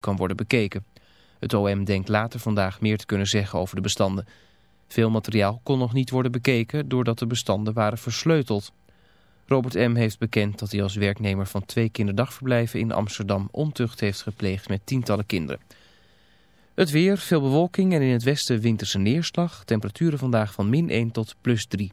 kan worden bekeken. Het OM denkt later vandaag meer te kunnen zeggen over de bestanden. Veel materiaal kon nog niet worden bekeken doordat de bestanden waren versleuteld. Robert M. heeft bekend dat hij als werknemer van twee kinderdagverblijven in Amsterdam ontucht heeft gepleegd met tientallen kinderen. Het weer, veel bewolking en in het westen winterse neerslag. Temperaturen vandaag van min 1 tot plus 3.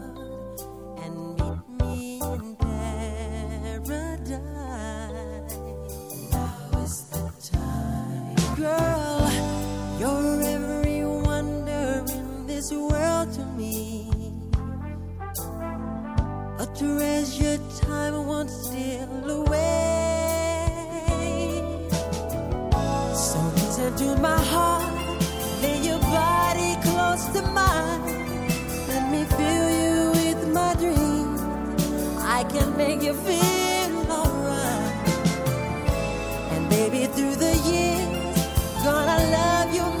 I can make you feel alright. And baby, through the years, gonna love you.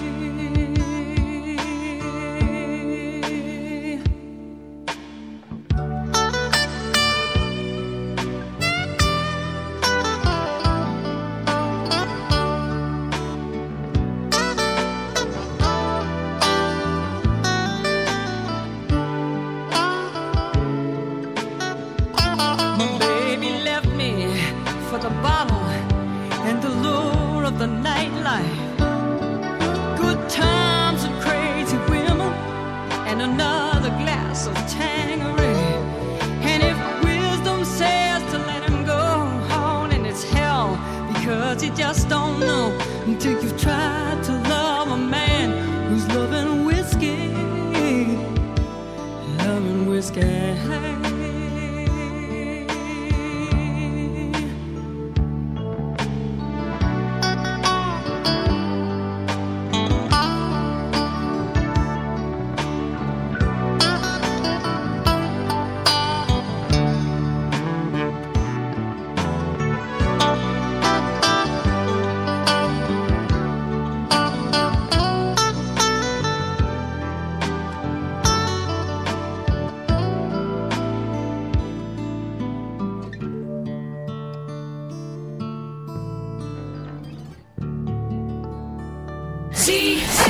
ZFM.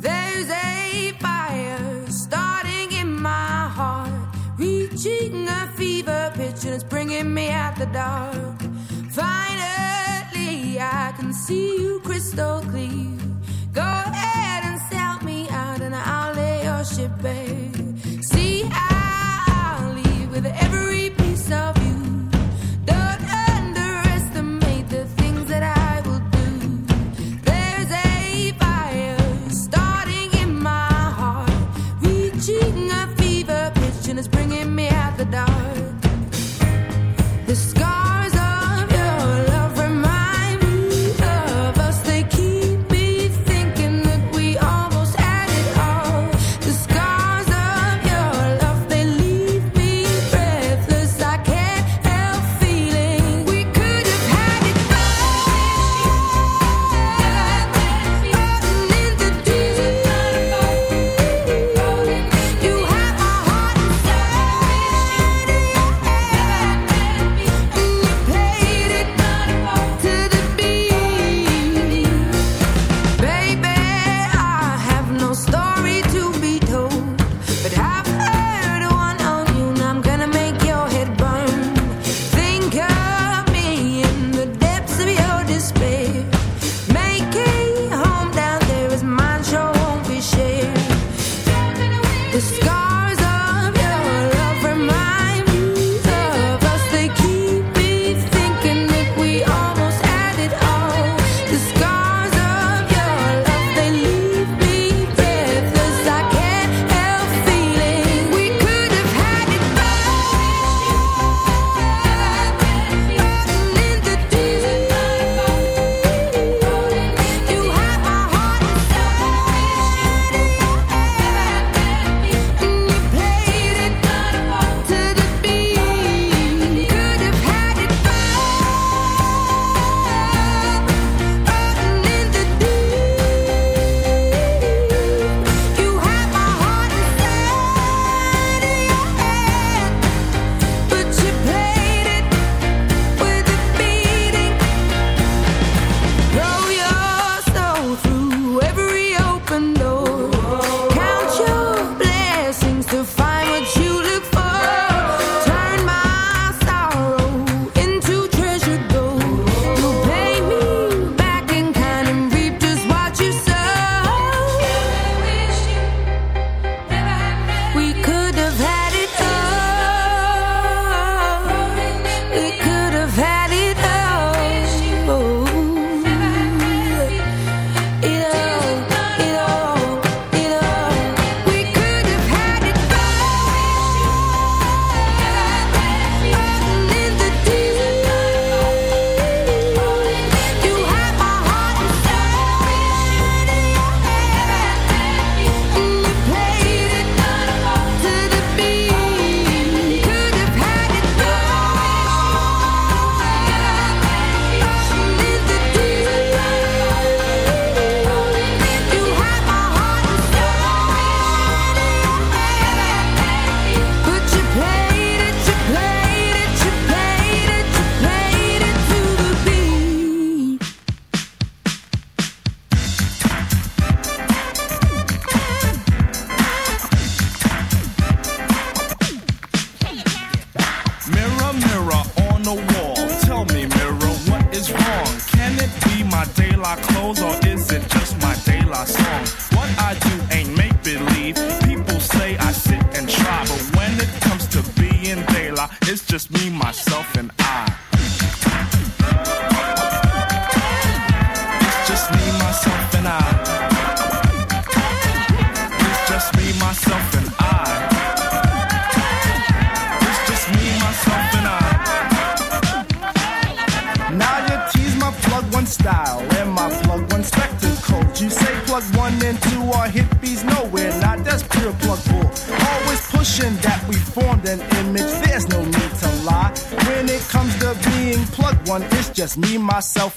There's a fire starting in my heart, reaching a fever pitch, and it's bringing me out the dark. Finally, I can see you crystal clear. Myself,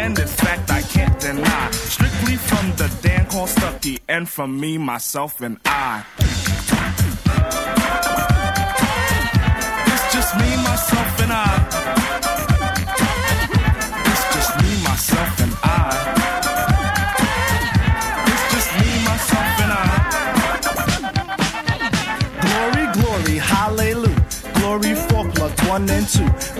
and in fact I can't deny. Strictly from the Dan called Stucky, and from me, myself, and I. It's just me, myself, and I. It's just me, myself, and I. It's just me, myself, and I. Glory, glory, Hallelujah. Glory for Plug one and two.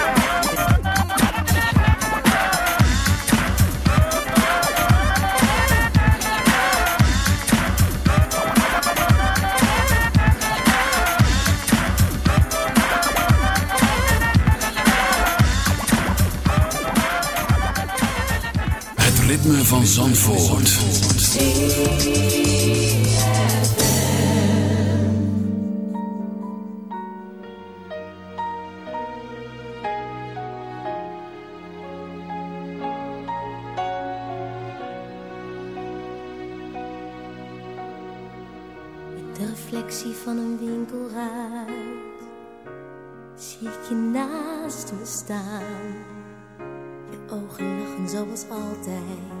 van Zandvoort. De reflectie van een winkelruit zie ik je naast me staan ogen lachen zoals altijd je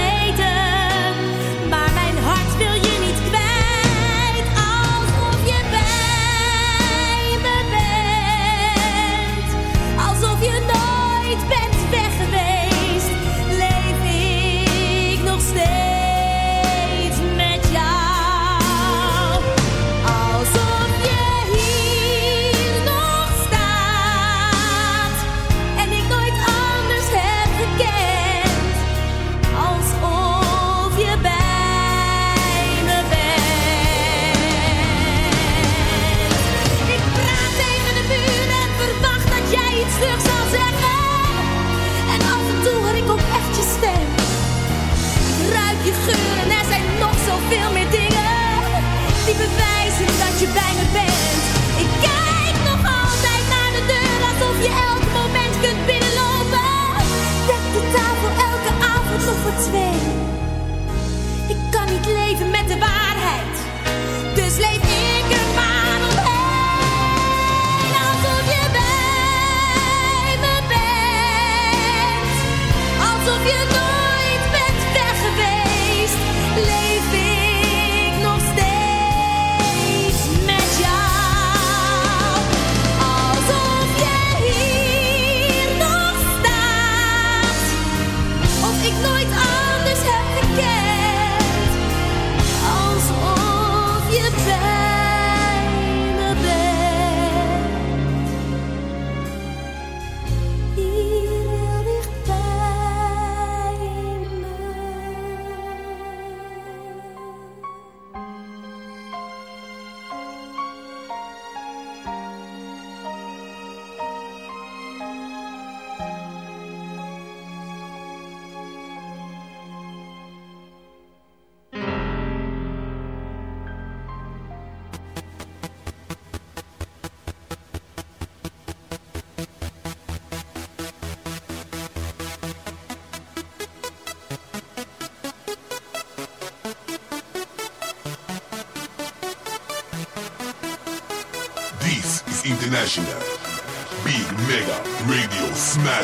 veel meer dingen die bewijzen dat je bij me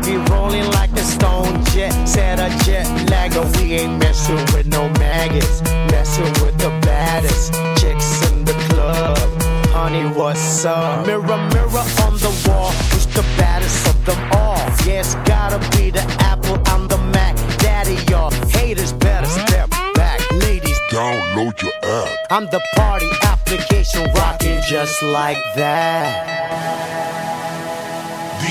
I be rolling like a stone jet, set a jet lagger. We ain't messing with no maggots, messing with the baddest chicks in the club. Honey, what's up? Mirror, mirror on the wall, who's the baddest of them all? Yeah, it's gotta be the Apple, I'm the Mac. Daddy, y'all haters better step back. Ladies, Download your app. I'm the party application rocking just like that.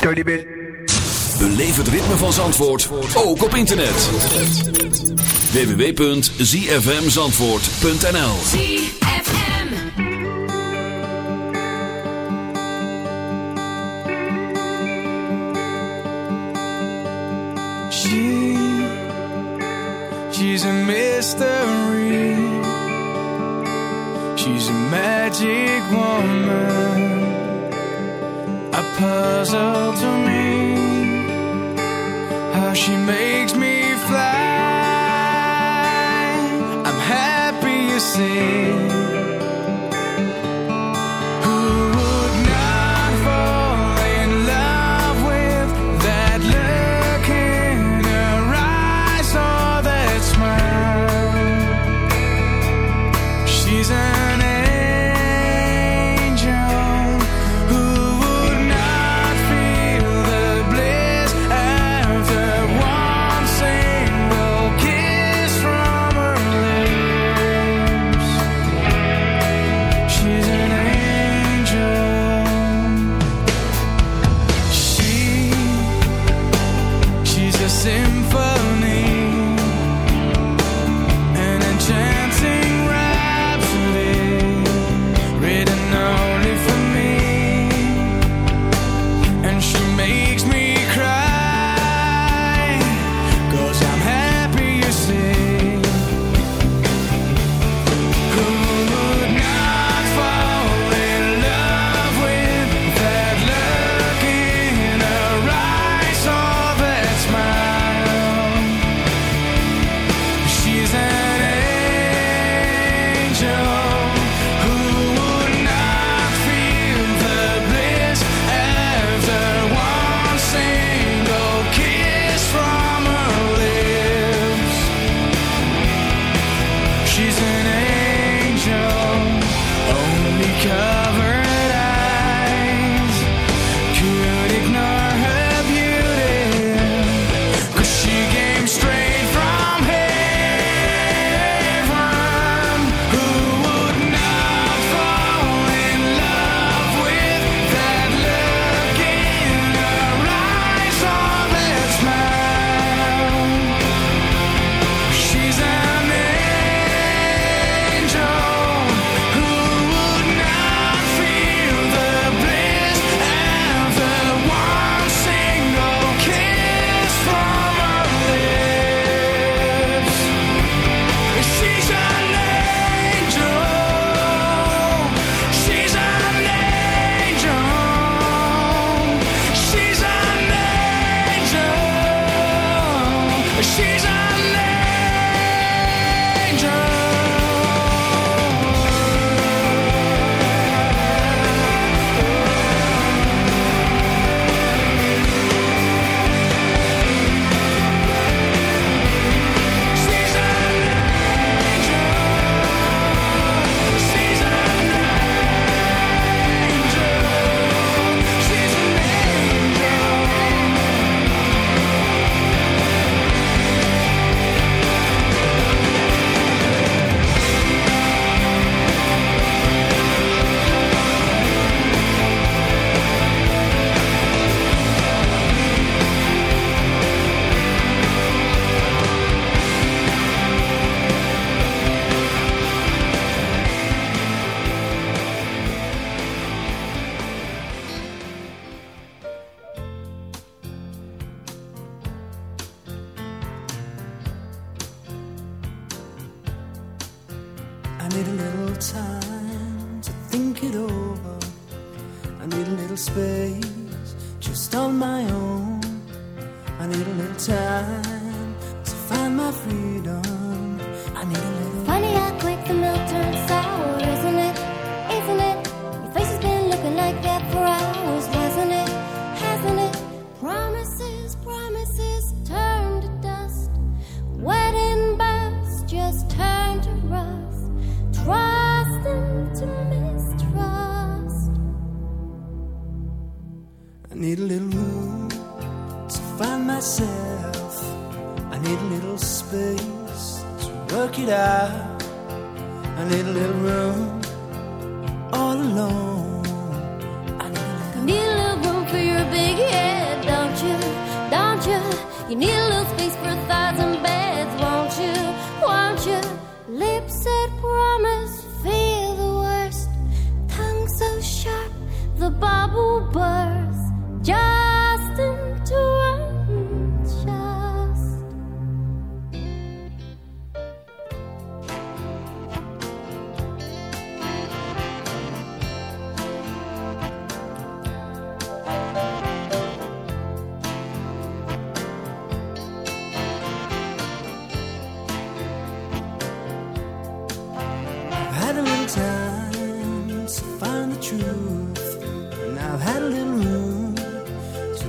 Tony Bit. Beleef het ritme van Zandvoort ook op internet. www.zfmzandvoort.nl ZFM She, she's a mystery She's a magic woman puzzle to me how she makes me fly. I'm happy you see.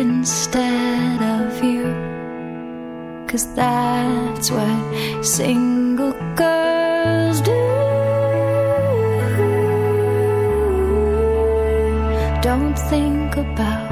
instead of you. Cause that's what single girls do. Don't think about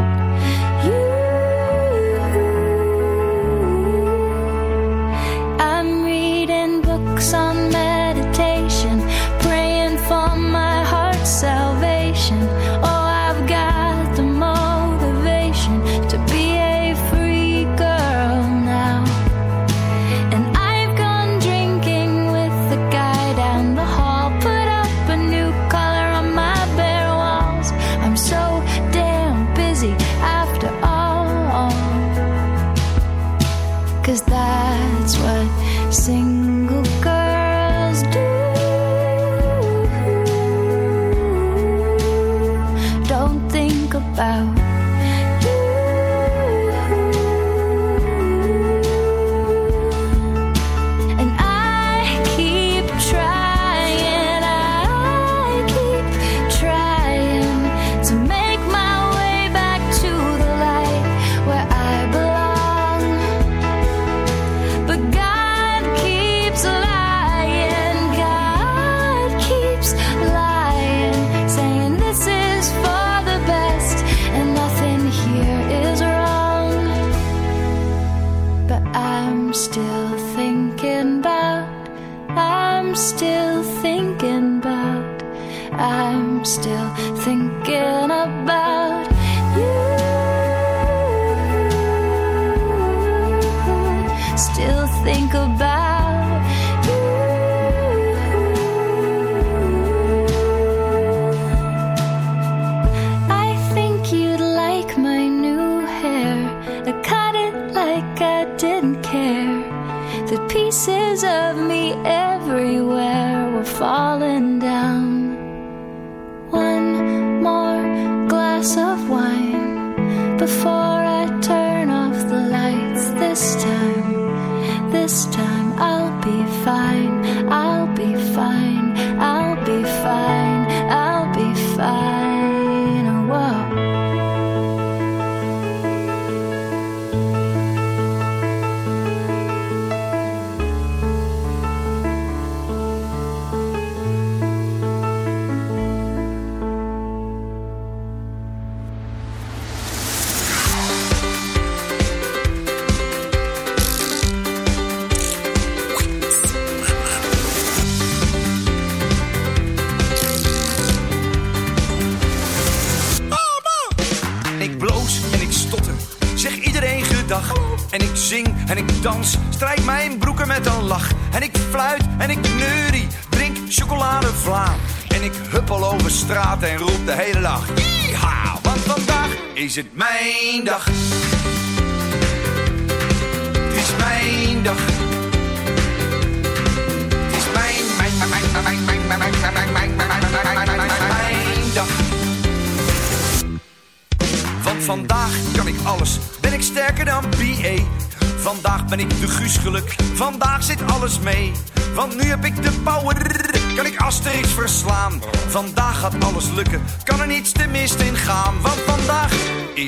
is mijn dag.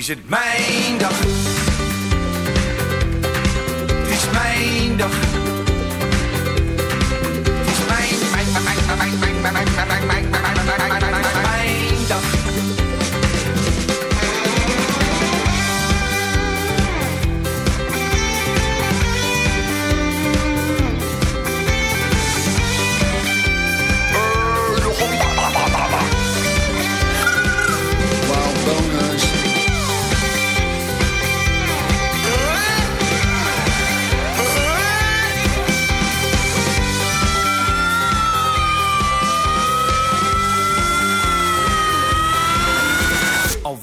Is het mijn dag. Het is mijn dag. Is mijn, mijn, mijn, mijn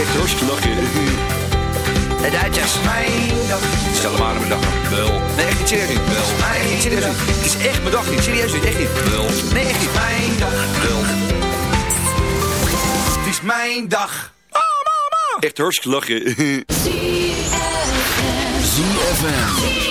Echt hartstikke lachen. De Duitsers. Mijn dag. Stel maar aan mijn dag. Wel. Nee, echt niet serieus niet. Wel. Nee, niet serieus niet. Het is echt mijn dag niet. Serieus niet. Echt niet. Wel. Nee, echt niet. Mijn dag. Wel. Het is mijn dag. Echt hartstikke lachen. ZFM. They're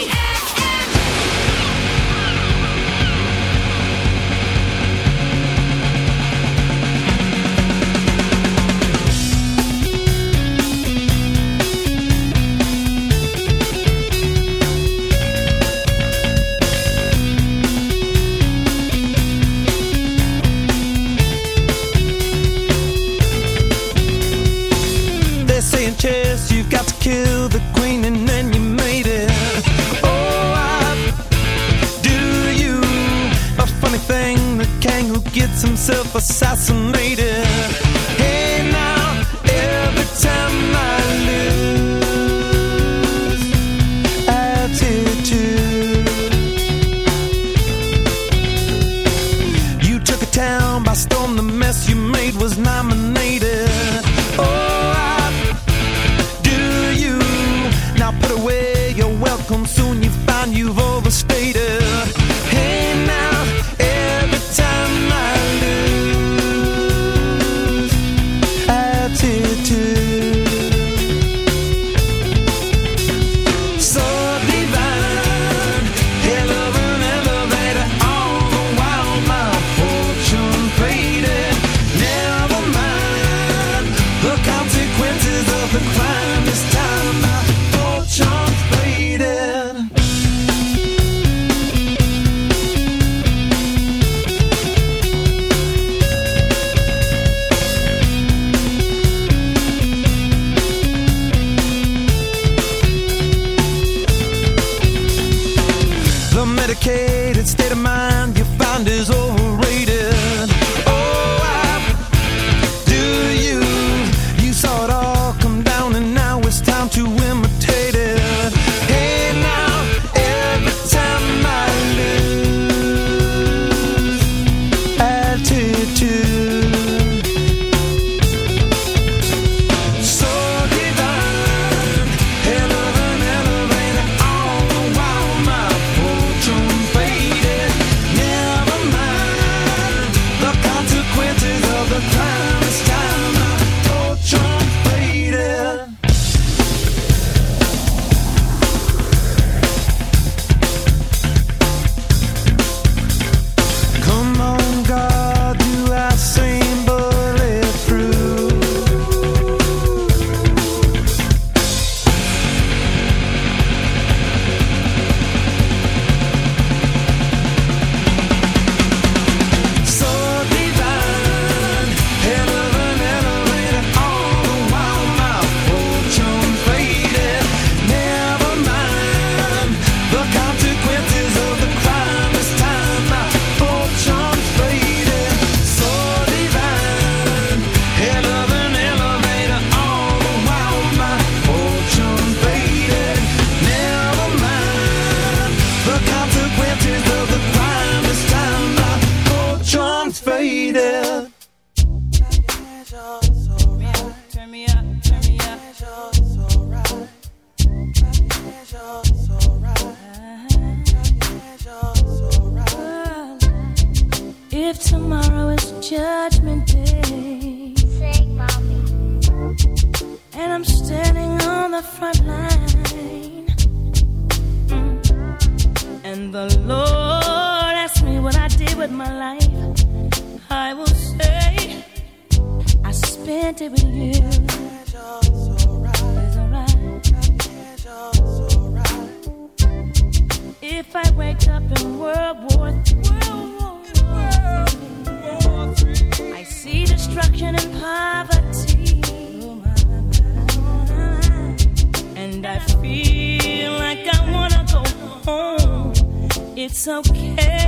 It's okay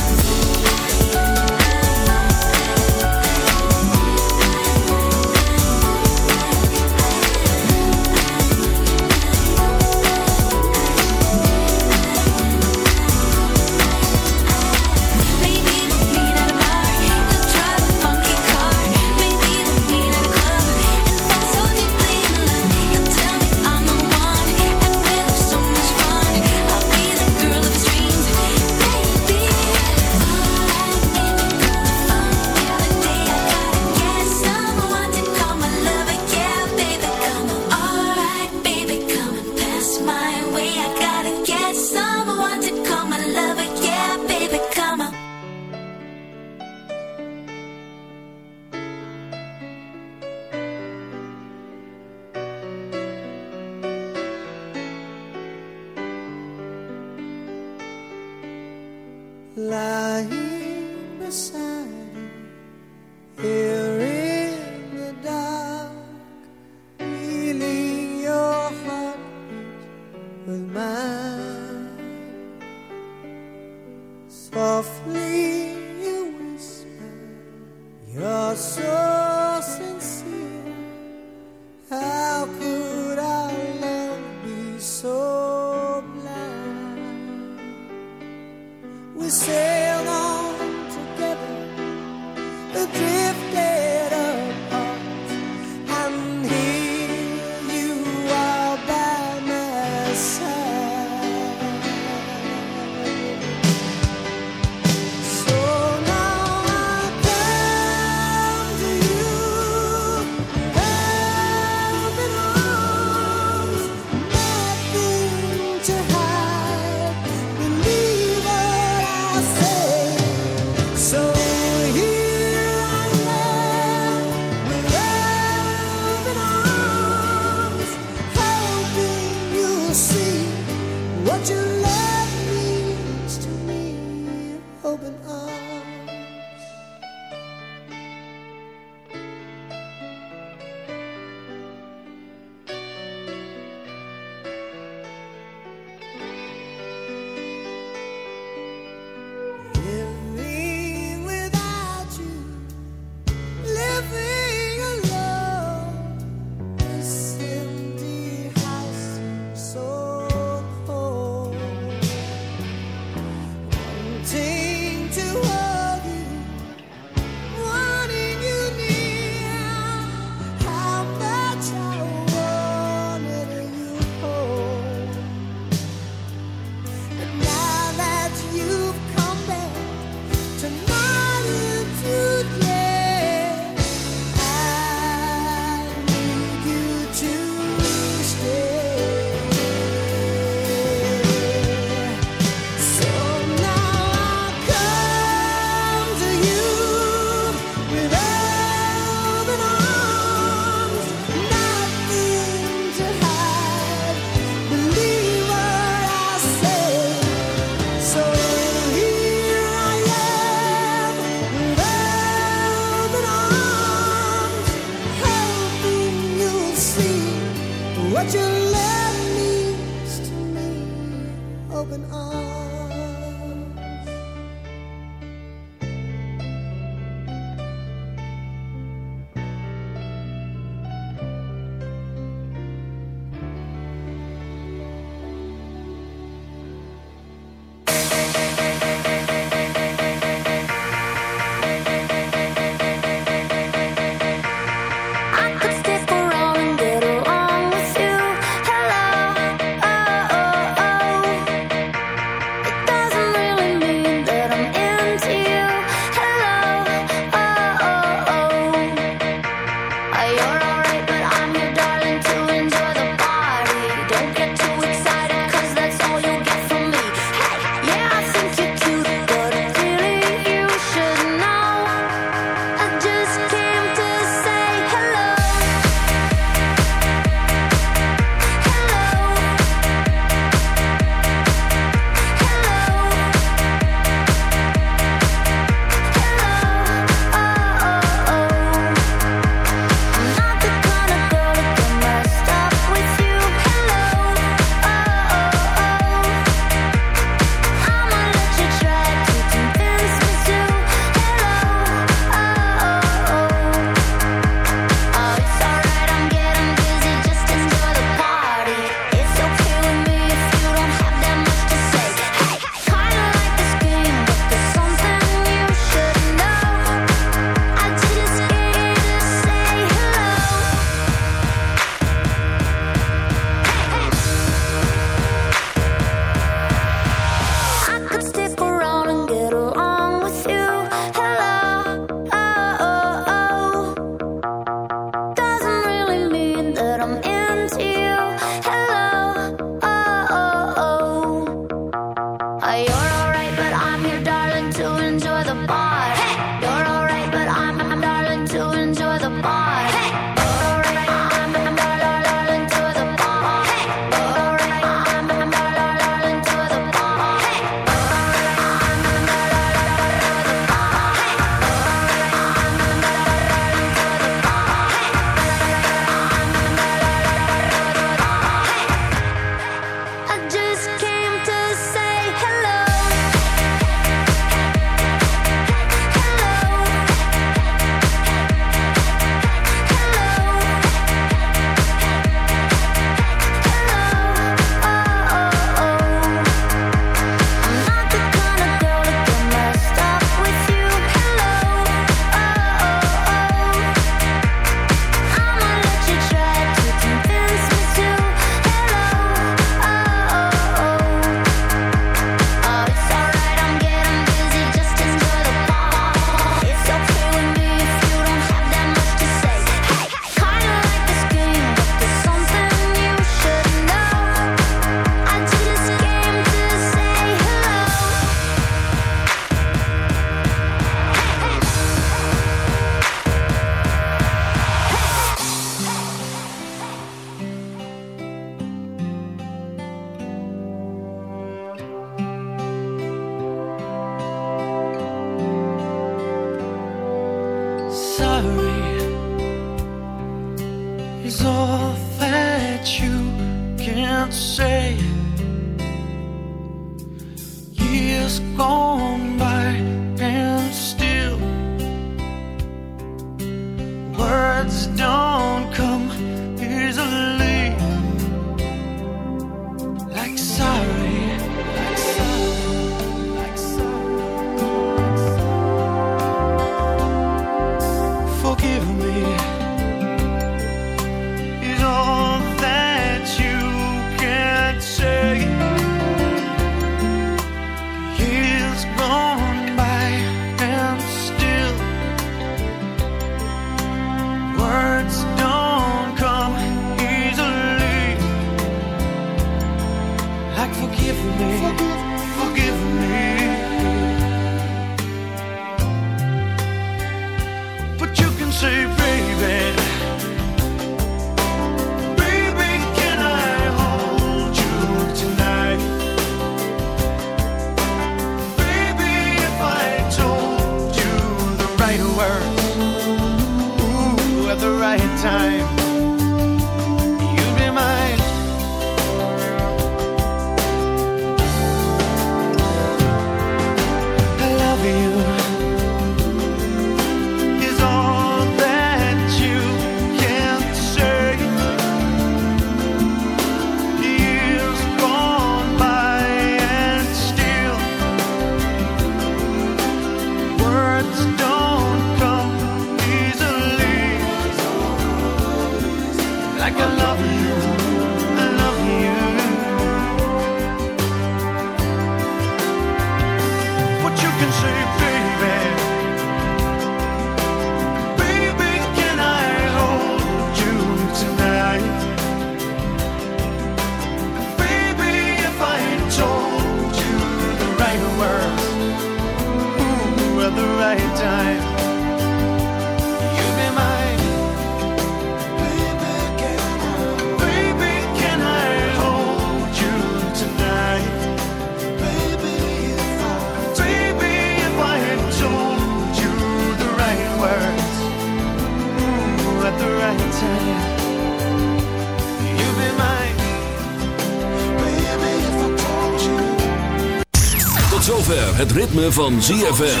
ritme van ZFM.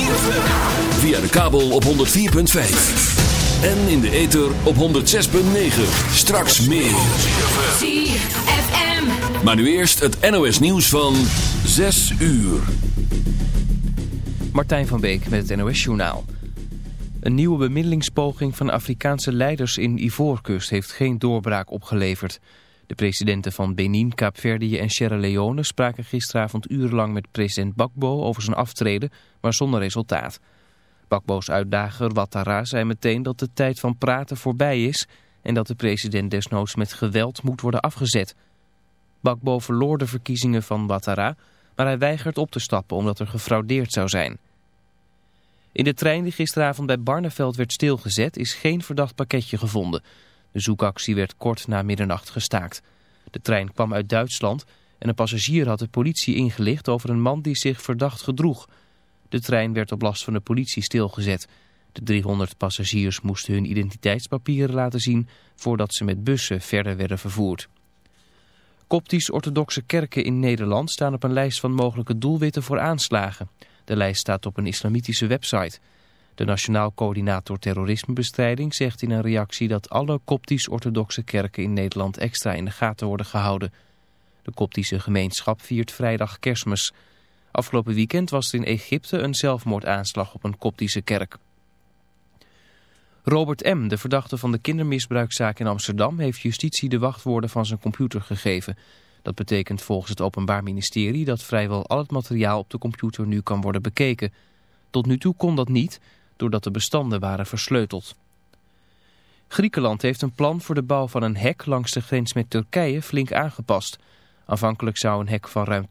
Via de kabel op 104.5. En in de ether op 106.9. Straks meer. ZFM. Maar nu eerst het NOS nieuws van 6 uur. Martijn van Beek met het NOS-journaal. Een nieuwe bemiddelingspoging van Afrikaanse leiders in Ivoorkust heeft geen doorbraak opgeleverd. De presidenten van Benin, Kaapverdië en Sierra Leone spraken gisteravond urenlang met president Bakbo over zijn aftreden, maar zonder resultaat. Bakbo's uitdager Ouattara zei meteen dat de tijd van praten voorbij is en dat de president desnoods met geweld moet worden afgezet. Bakbo verloor de verkiezingen van Ouattara, maar hij weigert op te stappen omdat er gefraudeerd zou zijn. In de trein die gisteravond bij Barneveld werd stilgezet is geen verdacht pakketje gevonden. De zoekactie werd kort na middernacht gestaakt. De trein kwam uit Duitsland en een passagier had de politie ingelicht over een man die zich verdacht gedroeg. De trein werd op last van de politie stilgezet. De 300 passagiers moesten hun identiteitspapieren laten zien voordat ze met bussen verder werden vervoerd. Koptisch-orthodoxe kerken in Nederland staan op een lijst van mogelijke doelwitten voor aanslagen. De lijst staat op een islamitische website. De Nationaal Coördinator Terrorismebestrijding zegt in een reactie dat alle koptisch-orthodoxe kerken in Nederland extra in de gaten worden gehouden. De koptische gemeenschap viert vrijdag kerstmis. Afgelopen weekend was er in Egypte een zelfmoordaanslag op een koptische kerk. Robert M., de verdachte van de kindermisbruikzaak in Amsterdam, heeft justitie de wachtwoorden van zijn computer gegeven. Dat betekent volgens het Openbaar Ministerie dat vrijwel al het materiaal op de computer nu kan worden bekeken. Tot nu toe kon dat niet, doordat de bestanden waren versleuteld. Griekenland heeft een plan voor de bouw van een hek langs de grens met Turkije flink aangepast. Aanvankelijk zou een hek van ruim